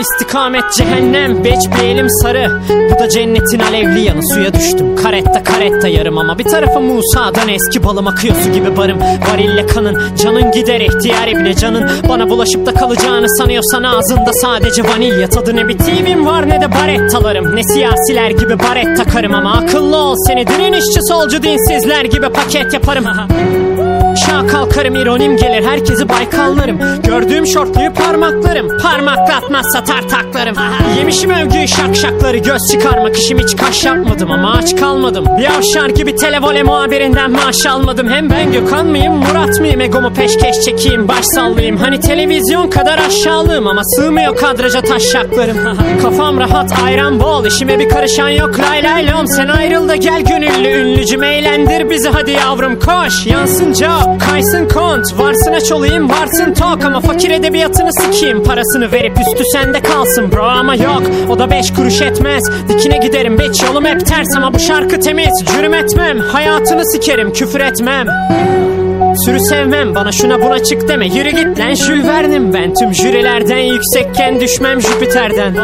İstikamet cehennem Beç bir elim sarı. Bu da cennetin alevli yanı. Suya düştüm karetta karetta yarım. Ama bir tarafı Musa'dan eski balım akıyor su gibi barım. Varille kanın canın gider ihtiyar ibne canın. Bana bulaşıp da kalacağını sanıyorsan Ağzında sadece vanilya tadı. Ne bir TV'm var ne de barettalarım. Ne siyasiler gibi baret takarım Ama akıllı ol seni direnişçi solcu dinsizler gibi paket yaparım Şaha kalkarım ironim gelir herkesi baykallarım. Gördüğüm şortluyu parmaklarım Parmaklatmazsa tartaklarım. Yemişim övgüyü şakşakları Göz çıkarmak işim hiç kaş yapmadım Ama aç kalmadım. Bir avşar gibi televole muhabirinden maaş almadım. Hem ben Gökhan mıyım Murat mıyım? Egomu peşkeş çekeyim baş sallayayım. Hani televizyon kadar aşağılığım Ama sığmıyor kadraja taşşaklarım Kafam rahat ayran bol işime bir karışan yok. Lay lay lom sen ayrıl da gel gönüllü ünlücüm Eğlendir bizi. Hadi yavrum koş Yansın cevap kaysın kont Varsın aç olayım varsın tok. Ama fakir edebiyatını sikeyim Parasını verip üstü sende kalsın bro. Ama yok O da beş kuruş etmez. Dikine giderim beç yolum hep ters. Ama bu şarkı temiz cürüm etmem. Hayatını sikerim küfür etmem Sürü sevmem. Bana şuna buna çık deme. Yürü git lan Jules Verne'im ben. Tüm jürilerden yüksekken düşmem Jüpiter'den.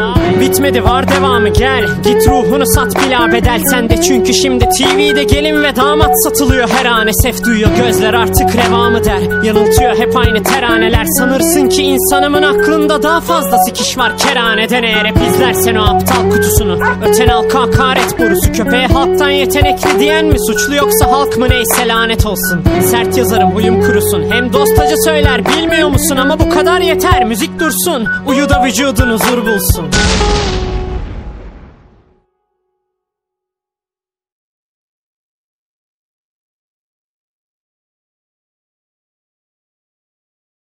Bitmedi var devamı gel. Git ruhunu sat bila bedel sende. Çünkü şimdi TV'de gelin ve damat satılıyor Her an esef duyuyor gözler artık revamı der? Yanıltıyor hep aynı teraneler. Sanırsın ki insanımın aklında daha fazla sikiş var. Keraneden eğer hep izlersen o aptal kutusunu. Öten halka hakaret borusu. Köpeğe halktan yetenekli diyen mi suçlu Yoksa halk mı? Neyse lanet olsun. Sert yazarım huyum kurusun. Hem dostacı söyler bilmiyor musun? Ama bu kadar yeter müzik dursun. Uyu da vücudun huzur bulsun